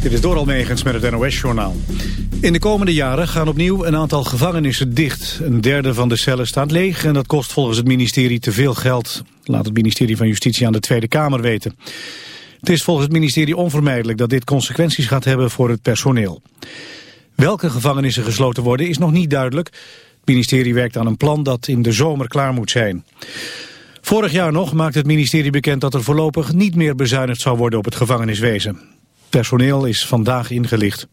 Dit is Doral Megens met het NOS-journaal. In de komende jaren gaan opnieuw een aantal gevangenissen dicht. Een derde van de cellen staat leeg en dat kost volgens het ministerie te veel geld. Laat het ministerie van Justitie aan de Tweede Kamer weten. Het is volgens het ministerie onvermijdelijk dat dit consequenties gaat hebben voor het personeel. Welke gevangenissen gesloten worden is nog niet duidelijk. Het ministerie werkt aan een plan dat in de zomer klaar moet zijn. Vorig jaar nog maakte het ministerie bekend dat er voorlopig niet meer bezuinigd zou worden op het gevangeniswezen. Personeel is vandaag ingelicht.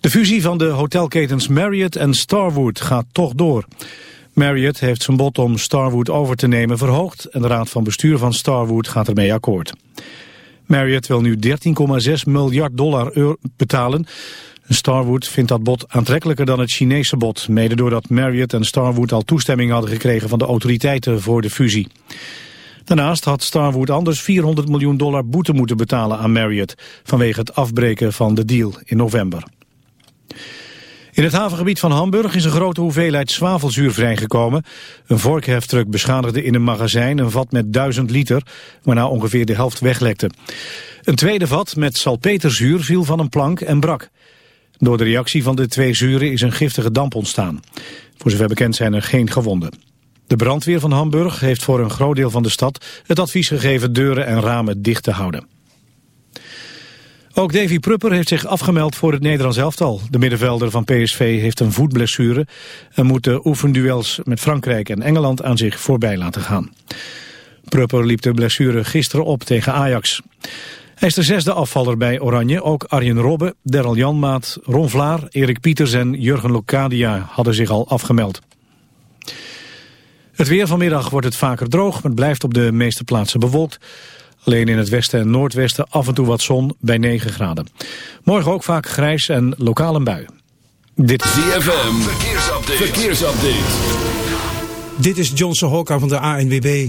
De fusie van de hotelketens Marriott en Starwood gaat toch door. Marriott heeft zijn bod om Starwood over te nemen verhoogd... en de raad van bestuur van Starwood gaat ermee akkoord. Marriott wil nu 13,6 miljard dollar betalen. Starwood vindt dat bod aantrekkelijker dan het Chinese bod... mede doordat Marriott en Starwood al toestemming hadden gekregen... van de autoriteiten voor de fusie. Daarnaast had Starwood anders 400 miljoen dollar boete moeten betalen aan Marriott... vanwege het afbreken van de deal in november. In het havengebied van Hamburg is een grote hoeveelheid zwavelzuur vrijgekomen. Een vorkheftruck beschadigde in een magazijn een vat met 1000 liter, waarna ongeveer de helft weglekte. Een tweede vat met salpeterzuur viel van een plank en brak. Door de reactie van de twee zuren is een giftige damp ontstaan. Voor zover bekend zijn er geen gewonden. De brandweer van Hamburg heeft voor een groot deel van de stad het advies gegeven deuren en ramen dicht te houden. Ook Davy Prupper heeft zich afgemeld voor het Nederlands elftal. De middenvelder van PSV heeft een voetblessure en moet de oefenduels met Frankrijk en Engeland aan zich voorbij laten gaan. Prupper liep de blessure gisteren op tegen Ajax. Hij is de zesde afvaller bij Oranje. Ook Arjen Robben, Daryl Janmaat, Ron Vlaar, Erik Pieters en Jurgen Locadia hadden zich al afgemeld. Het weer vanmiddag wordt het vaker droog, maar het blijft op de meeste plaatsen bewolkt. Alleen in het westen en noordwesten af en toe wat zon bij 9 graden. Morgen ook vaak grijs en lokaal een bui. Dit is ZFM, verkeersupdate. verkeersupdate. Dit is Johnson Hokka van de ANWB.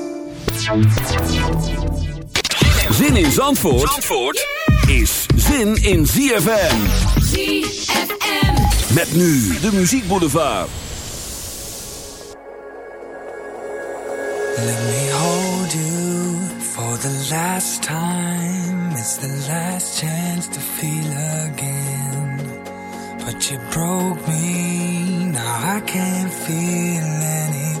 Zin in Zandvoort, Zandvoort is zin in ZFM. ZFM. Met nu de Muziek Boulevard. Let me hold you for the last time. It's the last chance to feel again. But you broke me, now I can't feel anything.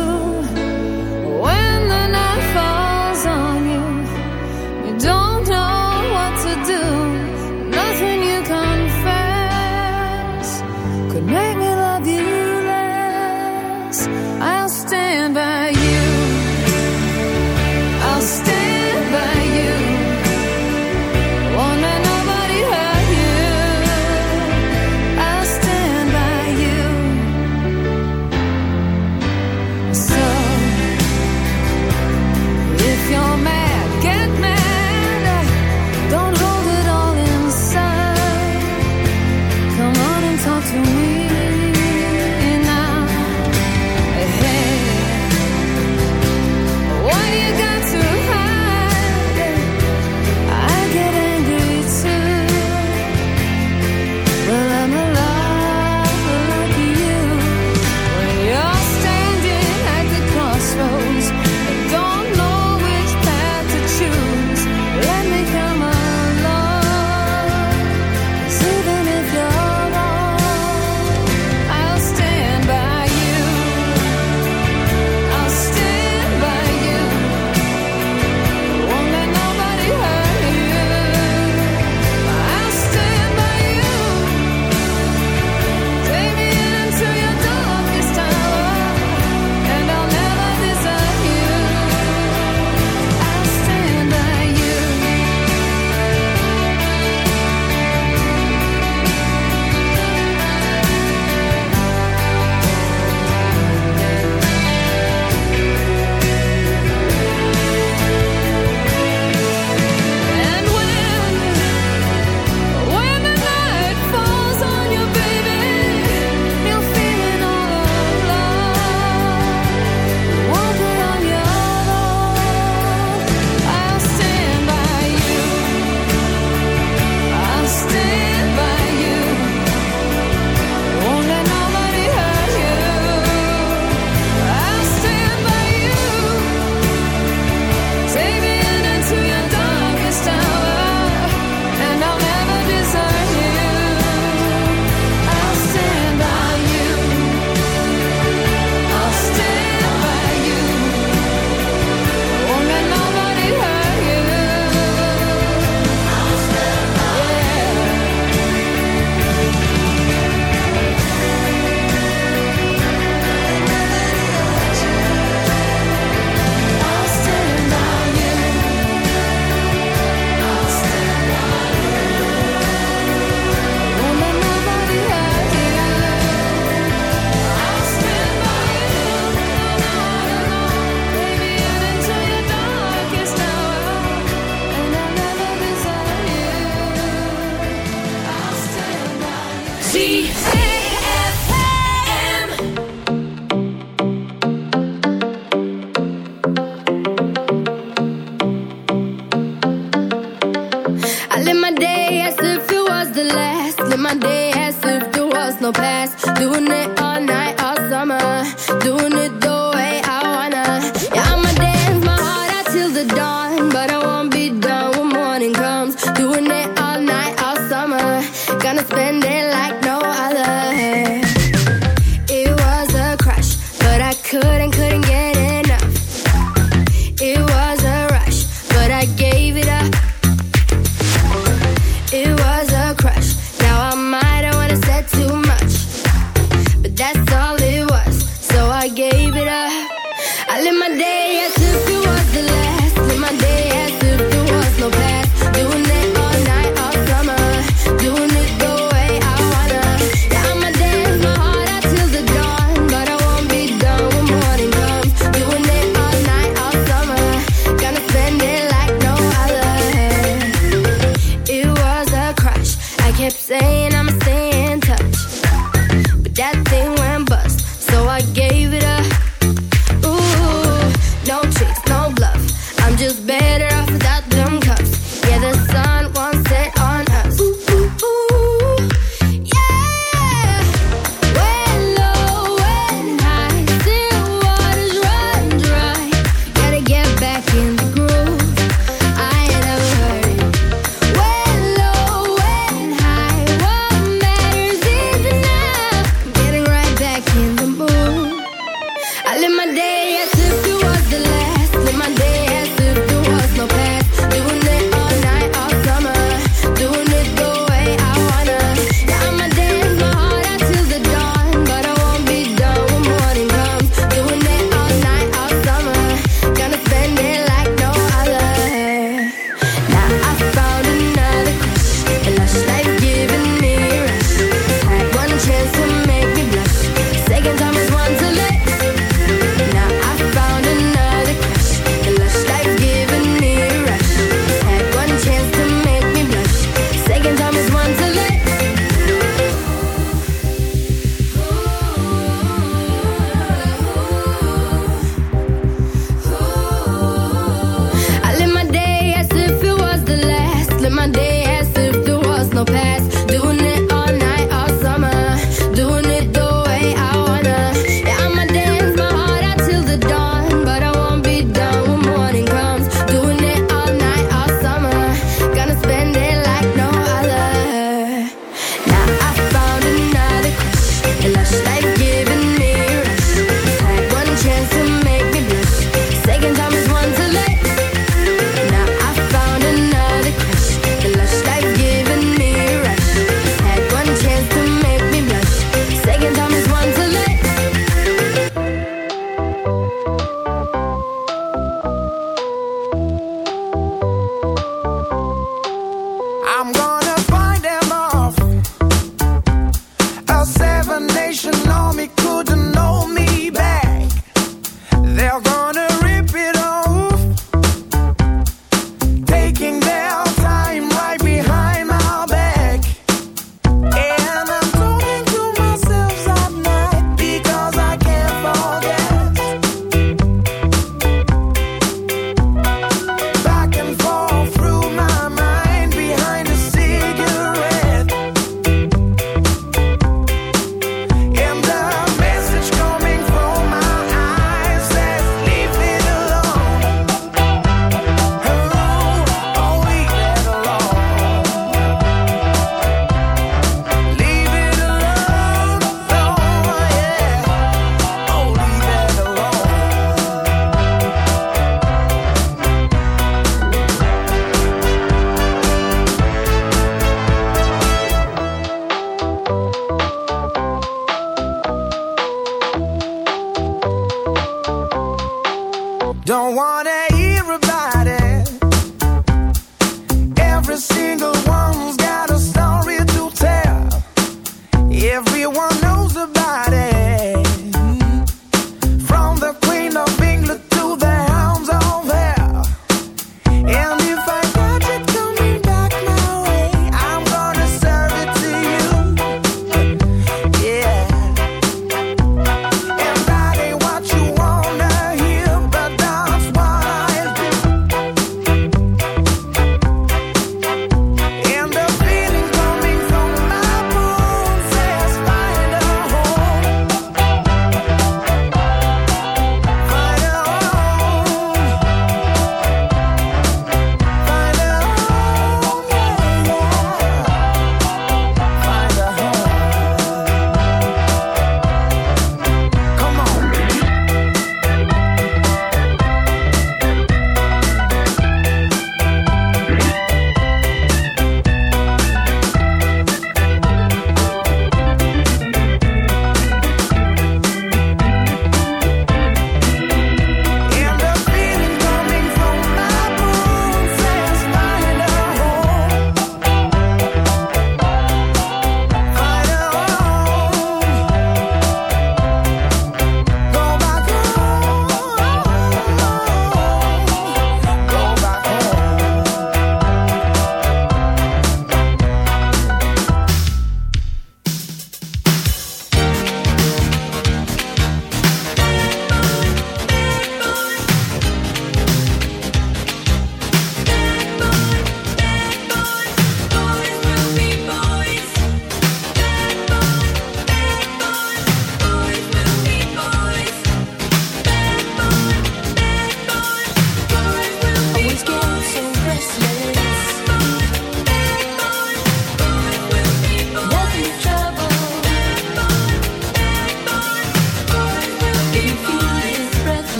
my day as if there was no past. Doing it all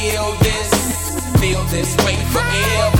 Feel this, feel this way forever.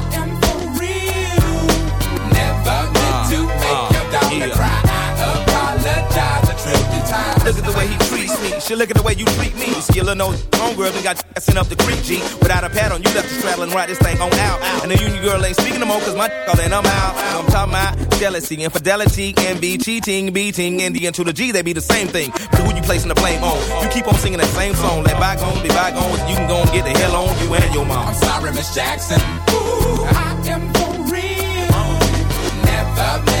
Look at the way he treats me. She look at the way you treat me. Skillin' no homegirl, we got sent up the creek, G. Without a pad on, you left and ride this thing on out. And the union girl ain't speaking no more, cause my all in, I'm out. I'm talking about jealousy, infidelity, envy, cheating, beating, and the N to the G, they be the same thing. But who you placing the blame on? You keep on singing that same song. Let bygones be bygones, you can go and get the hell on you and your mom. I'm sorry, Miss Jackson. Ooh, I am for real. Never